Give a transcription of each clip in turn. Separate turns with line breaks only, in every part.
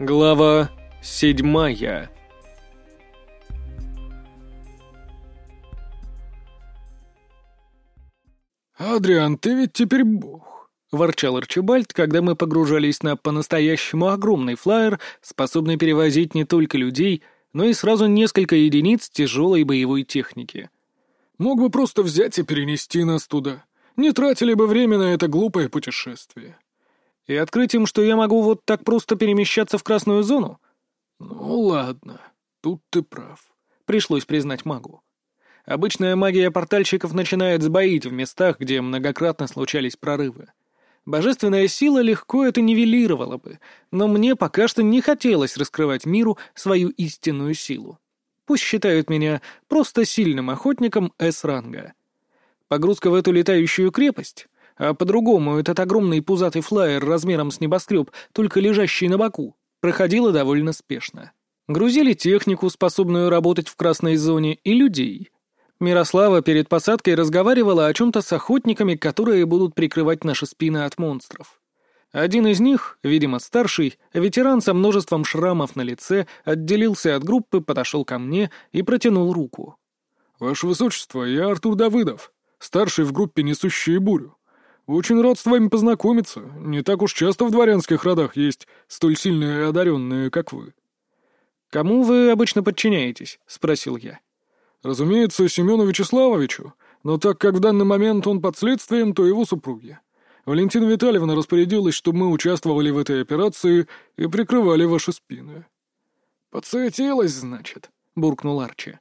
Глава седьмая
«Адриан, ты ведь теперь бог», — ворчал Арчибальд, когда мы погружались на по-настоящему огромный флайер, способный перевозить не только людей, но и сразу несколько единиц тяжелой боевой техники. «Мог бы просто взять и перенести нас туда. Не тратили бы время на это глупое путешествие». «И открыть им, что я могу вот так просто перемещаться в красную зону?» «Ну ладно, тут ты прав», — пришлось признать магу. Обычная магия портальщиков начинает сбоить в местах, где многократно случались прорывы. Божественная сила легко это нивелировала бы, но мне пока что не хотелось раскрывать миру свою истинную силу. Пусть считают меня просто сильным охотником С-ранга. Погрузка в эту летающую крепость, а по-другому этот огромный пузатый флайер размером с небоскреб, только лежащий на боку, проходила довольно спешно. Грузили технику, способную работать в красной зоне, и людей, Мирослава перед посадкой разговаривала о чем-то с охотниками, которые будут прикрывать наши спины от монстров. Один из них, видимо старший, ветеран со множеством шрамов на лице, отделился от группы, подошел ко мне и протянул руку. «Ваше Высочество, я Артур Давыдов, старший в группе «Несущие бурю». Очень рад с вами познакомиться. Не так уж часто в дворянских родах есть столь сильные и одаренные, как вы». «Кому вы обычно подчиняетесь?» — спросил я. Разумеется, Семену Вячеславовичу, но так как в данный момент он под следствием, то его супруге. Валентина Витальевна распорядилась, чтобы мы участвовали в этой операции и прикрывали ваши спины. «Подсуетилась, значит», — буркнул Арчи.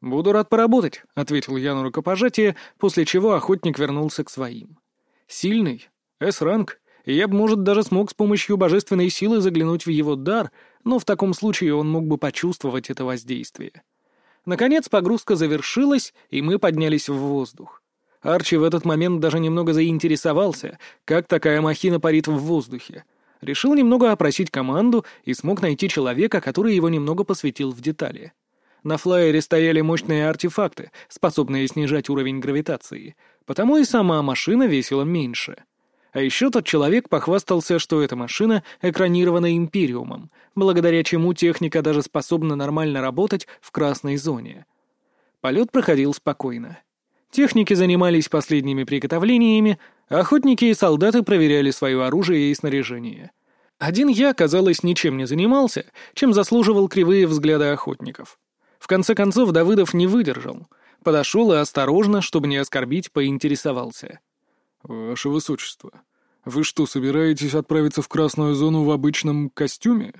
«Буду рад поработать», — ответил я на рукопожатие, после чего охотник вернулся к своим. «Сильный, С-ранг, и я бы, может, даже смог с помощью божественной силы заглянуть в его дар, но в таком случае он мог бы почувствовать это воздействие». Наконец погрузка завершилась, и мы поднялись в воздух. Арчи в этот момент даже немного заинтересовался, как такая махина парит в воздухе. Решил немного опросить команду и смог найти человека, который его немного посвятил в детали. На флайере стояли мощные артефакты, способные снижать уровень гравитации, потому и сама машина весила меньше — а еще тот человек похвастался, что эта машина экранирована Империумом, благодаря чему техника даже способна нормально работать в красной зоне. Полет проходил спокойно. Техники занимались последними приготовлениями, а охотники и солдаты проверяли свое оружие и снаряжение. Один я, казалось, ничем не занимался, чем заслуживал кривые взгляды охотников. В конце концов Давыдов не выдержал. Подошел и осторожно, чтобы не оскорбить, поинтересовался. «Ваше Высочество, вы что, собираетесь отправиться в красную зону в обычном костюме?»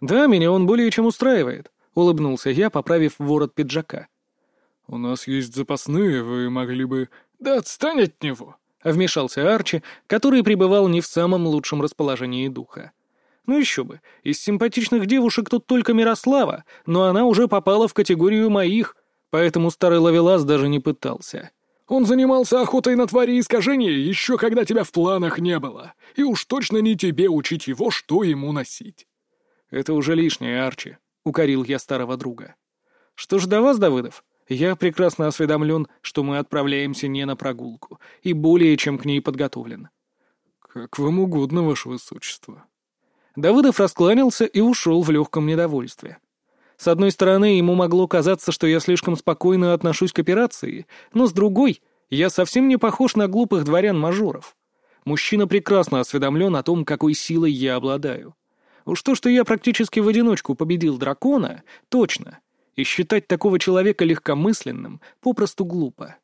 «Да, меня он более чем устраивает», — улыбнулся я, поправив ворот пиджака. «У нас есть запасные, вы могли бы...» «Да отстань от него!» — вмешался Арчи, который пребывал не в самом лучшем расположении духа. «Ну еще бы, из симпатичных девушек тут только Мирослава, но она уже попала в категорию моих, поэтому старый ловелас даже не пытался». Он занимался охотой на твари искажения еще когда тебя в планах не было, и уж точно не тебе учить его, что ему носить».
«Это уже лишнее, Арчи», — укорил я старого друга. «Что ж до вас, Давыдов? Я прекрасно осведомлен, что мы отправляемся не на прогулку, и более чем к ней подготовлен».
«Как вам угодно, ваше высочество».
Давыдов раскланялся и ушел в легком недовольстве. С одной стороны, ему могло казаться, что я слишком спокойно отношусь к операции, но с другой, я совсем не похож на глупых дворян-мажоров. Мужчина прекрасно осведомлен о том, какой силой я обладаю. Уж то, что я практически в одиночку победил дракона, точно. И считать такого человека легкомысленным попросту глупо.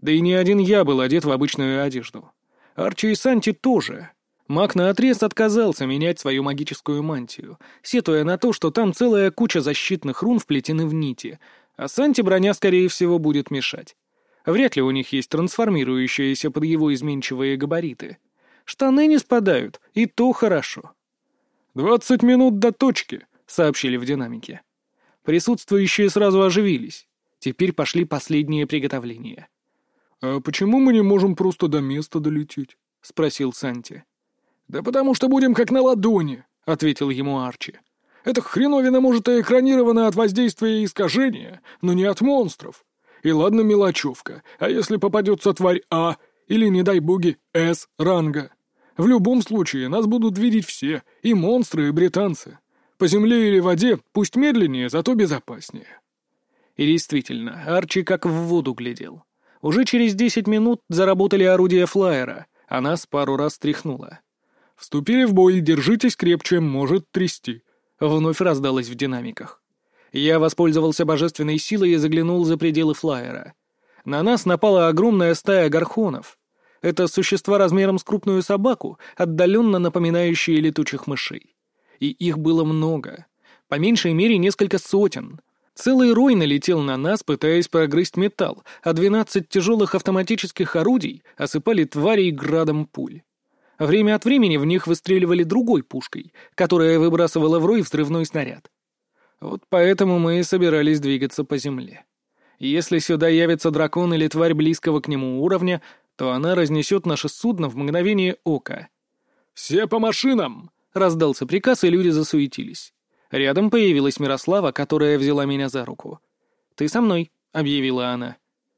Да и не один я был одет в обычную одежду. Арчи и Санти тоже. Маг наотрез отказался менять свою магическую мантию, сетуя на то, что там целая куча защитных рун вплетены в нити, а Санти броня, скорее всего, будет мешать. Вряд ли у них есть трансформирующиеся под его изменчивые габариты. Штаны не спадают, и то хорошо.
«Двадцать минут до точки», — сообщили в динамике.
Присутствующие сразу оживились. Теперь пошли последние приготовления.
«А почему мы не можем просто до места долететь?» — спросил Санти. «Да потому что будем как на ладони», — ответил ему Арчи. «Эта хреновина может и экранирована от воздействия и искажения, но не от монстров. И ладно мелочевка, а если попадется тварь А или, не дай боги, С ранга? В любом случае, нас будут видеть все, и монстры, и британцы. По земле или воде, пусть медленнее, зато безопаснее».
И действительно, Арчи как в воду глядел. Уже через десять минут заработали орудия флайера, а нас пару раз тряхнуло.
«Вступили в бой, держитесь крепче, может трясти», —
вновь раздалось в динамиках. Я воспользовался божественной силой и заглянул за пределы флайера. На нас напала огромная стая гархонов. Это существа размером с крупную собаку, отдаленно напоминающие летучих мышей. И их было много. По меньшей мере несколько сотен. Целый рой налетел на нас, пытаясь прогрызть металл, а двенадцать тяжелых автоматических орудий осыпали тварей градом пуль. Время от времени в них выстреливали другой пушкой, которая выбрасывала в рой взрывной снаряд. Вот поэтому мы и собирались двигаться по земле. Если сюда явится дракон или тварь близкого к нему уровня, то она разнесет наше судно в мгновение ока.
«Все по машинам!»
— раздался приказ, и люди засуетились. Рядом появилась Мирослава, которая взяла меня за руку. «Ты со мной», — объявила она.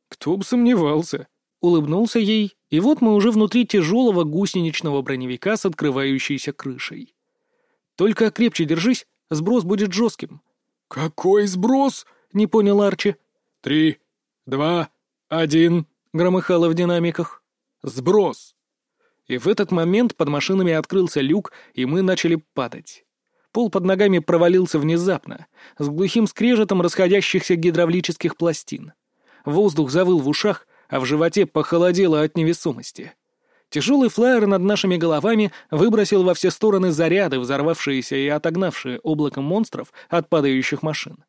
«Кто бы сомневался!»
Улыбнулся ей, и вот мы уже внутри тяжелого гусеничного броневика с открывающейся крышей. «Только крепче держись, сброс будет жестким».
«Какой сброс?»
— не понял Арчи.
«Три, два, один», —
громыхало в динамиках.
«Сброс!»
И в этот момент под машинами открылся люк, и мы начали падать. Пол под ногами провалился внезапно, с глухим скрежетом расходящихся гидравлических пластин. Воздух завыл в ушах, а в животе похолодело от невесомости. Тяжелый флайер над нашими головами выбросил во все стороны заряды, взорвавшиеся и отогнавшие облаком монстров от падающих машин.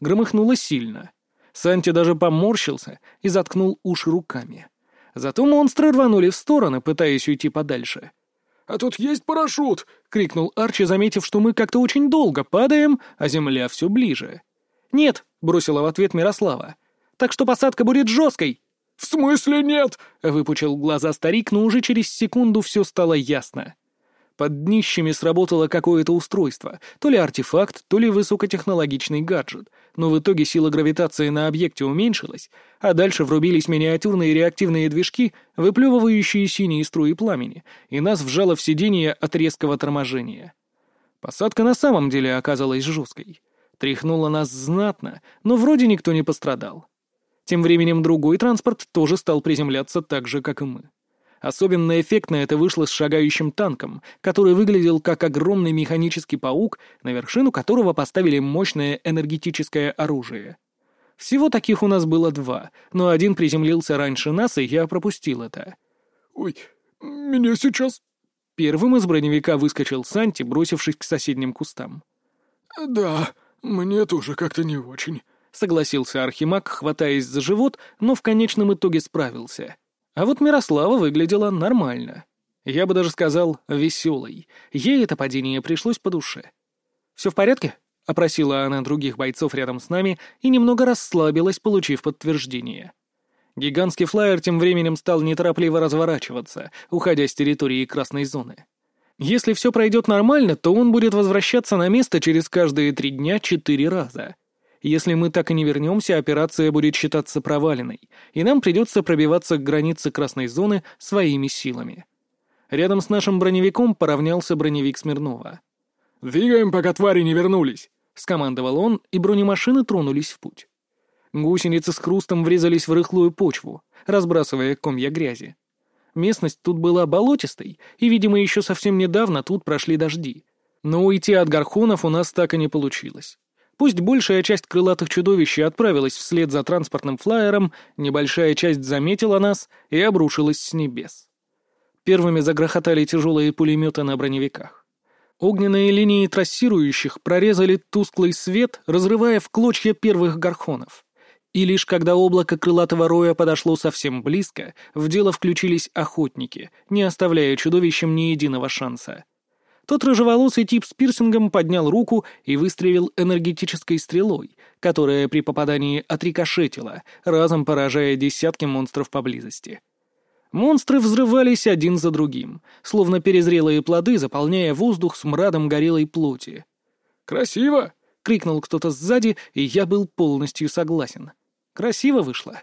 Громыхнуло сильно. Санти даже поморщился и заткнул уши руками. Зато монстры рванули в стороны, пытаясь уйти подальше.
«А тут есть парашют!»
— крикнул Арчи, заметив, что мы как-то очень долго падаем, а земля все ближе. «Нет!» — бросила в ответ Мирослава. «Так что посадка будет жесткой!»
«В смысле нет?»
— выпучил глаза старик, но уже через секунду все стало ясно. Под днищами сработало какое-то устройство, то ли артефакт, то ли высокотехнологичный гаджет, но в итоге сила гравитации на объекте уменьшилась, а дальше врубились миниатюрные реактивные движки, выплевывающие синие струи пламени, и нас вжало в сиденье от резкого торможения. Посадка на самом деле оказалась жесткой. Тряхнула нас знатно, но вроде никто не пострадал. Тем временем другой транспорт тоже стал приземляться так же, как и мы. Особенно эффектно это вышло с шагающим танком, который выглядел как огромный механический паук, на вершину которого поставили мощное энергетическое оружие. Всего таких у нас было два, но один приземлился раньше нас, и я пропустил это.
«Ой, меня сейчас...»
Первым из броневика выскочил Санти, бросившись к соседним кустам.
«Да, мне тоже как-то не очень», —
согласился Архимаг, хватаясь за живот, но в конечном итоге справился. А вот Мирослава выглядела нормально. Я бы даже сказал, веселой. Ей это падение пришлось по душе. «Все в порядке?» — опросила она других бойцов рядом с нами и немного расслабилась, получив подтверждение. Гигантский флайер тем временем стал неторопливо разворачиваться, уходя с территории красной зоны. Если все пройдет нормально, то он будет возвращаться на место через каждые три дня четыре раза. Если мы так и не вернемся, операция будет считаться проваленной, и нам придется пробиваться к границе красной зоны своими силами. Рядом с нашим броневиком поравнялся броневик Смирнова.
«Двигаем, пока твари не вернулись», —
скомандовал он, и бронемашины тронулись в путь. Гусеницы с хрустом врезались в рыхлую почву, разбрасывая комья грязи. Местность тут была болотистой, и, видимо, еще совсем недавно тут прошли дожди. Но уйти от гархонов у нас так и не получилось. Пусть большая часть крылатых чудовищ отправилась вслед за транспортным флайером, небольшая часть заметила нас и обрушилась с небес. Первыми загрохотали тяжелые пулеметы на броневиках. Огненные линии трассирующих прорезали тусклый свет, разрывая в клочья первых гархонов. И лишь когда облако крылатого роя подошло совсем близко, в дело включились охотники, не оставляя чудовищам ни единого шанса. Тот рыжеволосый тип с пирсингом поднял руку и выстрелил энергетической стрелой, которая при попадании отрикошетила, разом поражая десятки монстров поблизости. Монстры взрывались один за другим, словно перезрелые плоды, заполняя воздух смрадом горелой плоти.
«Красиво!»
— крикнул кто-то сзади, и я был полностью согласен. Красиво вышло.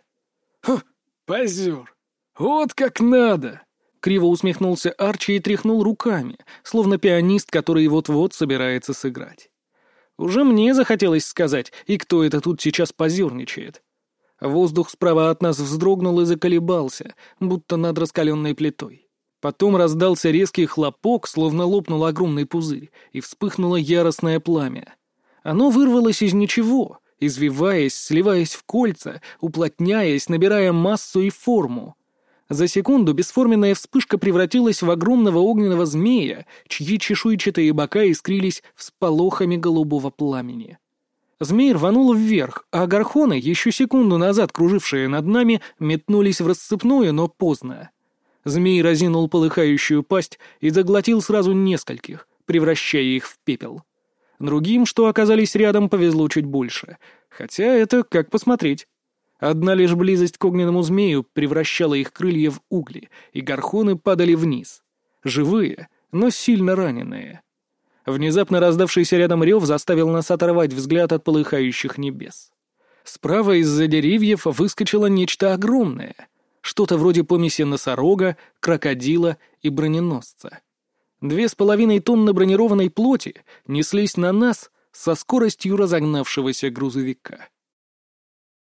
«Ха, позер! Вот как надо!»
Криво усмехнулся Арчи и тряхнул руками, словно пианист, который вот-вот собирается сыграть. Уже мне захотелось сказать, и кто это тут сейчас позерничает. Воздух справа от нас вздрогнул и заколебался, будто над раскаленной плитой. Потом раздался резкий хлопок, словно лопнул огромный пузырь, и вспыхнуло яростное пламя. Оно вырвалось из ничего, извиваясь, сливаясь в кольца, уплотняясь, набирая массу и форму. За секунду бесформенная вспышка превратилась в огромного огненного змея, чьи чешуйчатые бока искрились всполохами голубого пламени. Змей рванул вверх, а горхоны, еще секунду назад кружившие над нами, метнулись в расцепную, но поздно. Змей разинул полыхающую пасть и заглотил сразу нескольких, превращая их в пепел. Другим, что оказались рядом, повезло чуть больше. Хотя это как посмотреть. Одна лишь близость к огненному змею превращала их крылья в угли, и горхоны падали вниз. Живые, но сильно раненые. Внезапно раздавшийся рядом рев заставил нас оторвать взгляд от полыхающих небес. Справа из-за деревьев выскочило нечто огромное. Что-то вроде помеси носорога, крокодила и броненосца. Две с половиной тонны бронированной плоти неслись на нас со скоростью разогнавшегося грузовика.